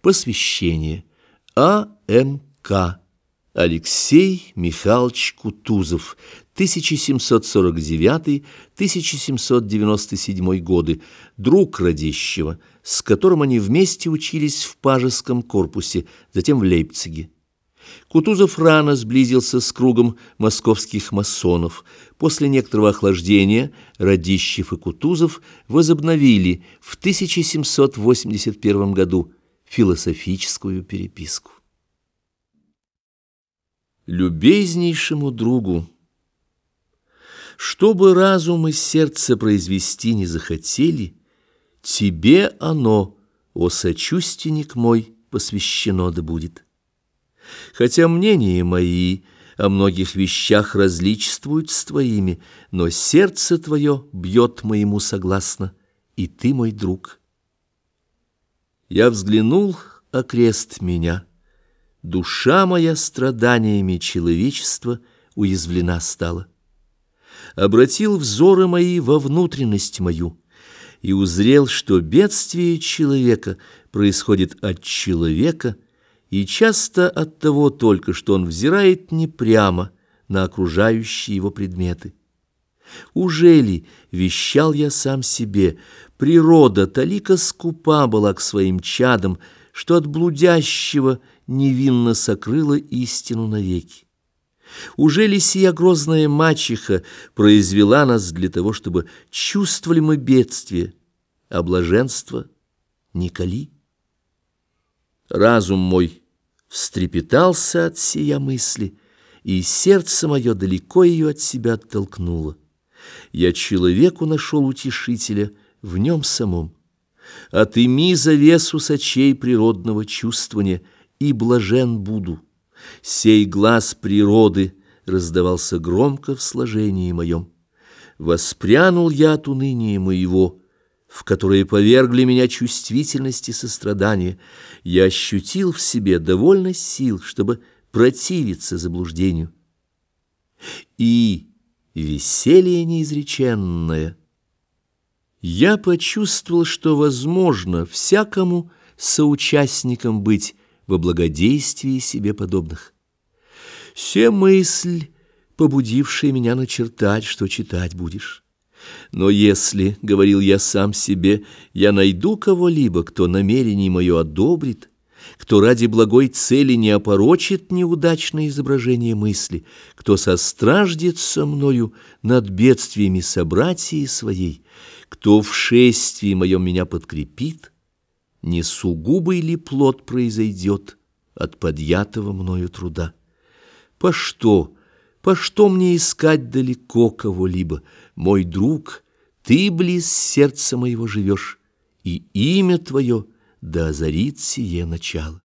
Посвящение. А.М.К. Алексей Михайлович Кутузов, 1749-1797 годы, друг Радищева, с которым они вместе учились в Пажеском корпусе, затем в Лейпциге. Кутузов рано сблизился с кругом московских масонов. После некоторого охлаждения Радищев и Кутузов возобновили в 1781 году философическую переписку. Любезнейшему другу, чтобы разум и сердце произвести не захотели, тебе оно, о сочувственник мой, посвящено да будет. Хотя мнения мои о многих вещах различствуют с твоими, но сердце твое бьет моему согласно, и ты мой друг. Я взглянул, окрест меня, душа моя страданиями человечества уязвлена стала. Обратил взоры мои во внутренность мою и узрел, что бедствие человека происходит от человека — и часто от того только, что он взирает не прямо на окружающие его предметы. Уже ли, вещал я сам себе, природа талика скупа была к своим чадам, что от блудящего невинно сокрыла истину навеки? Уже ли сия грозная мачеха произвела нас для того, чтобы чувствовали мы бедствие, а блаженство не кали? Разум мой встрепетался от сия мысли, и сердце мое далеко ее от себя оттолкнуло. Я человеку нашел утешителя в нем самом. Отыми завесу сочей природного чувствования, и блажен буду. Сей глаз природы раздавался громко в сложении моем. Воспрянул я от уныния моего, в которые повергли меня чувствительность и сострадание, я ощутил в себе довольно сил, чтобы противиться заблуждению. И веселье неизреченное. Я почувствовал, что возможно всякому соучастником быть во благодействии себе подобных. Се мысль, побудившая меня начертать, что читать будешь. Но если, — говорил я сам себе, — я найду кого-либо, кто намерение мое одобрит, кто ради благой цели не опорочит неудачное изображение мысли, кто состраждет со мною над бедствиями собратьей своей, кто в шествии моем меня подкрепит, не сугубый ли плод произойдет от подъятого мною труда? По что, по что мне искать далеко кого-либо, мой друг, ты близ сердца моего живешь, и имя твое да озарит сие начало.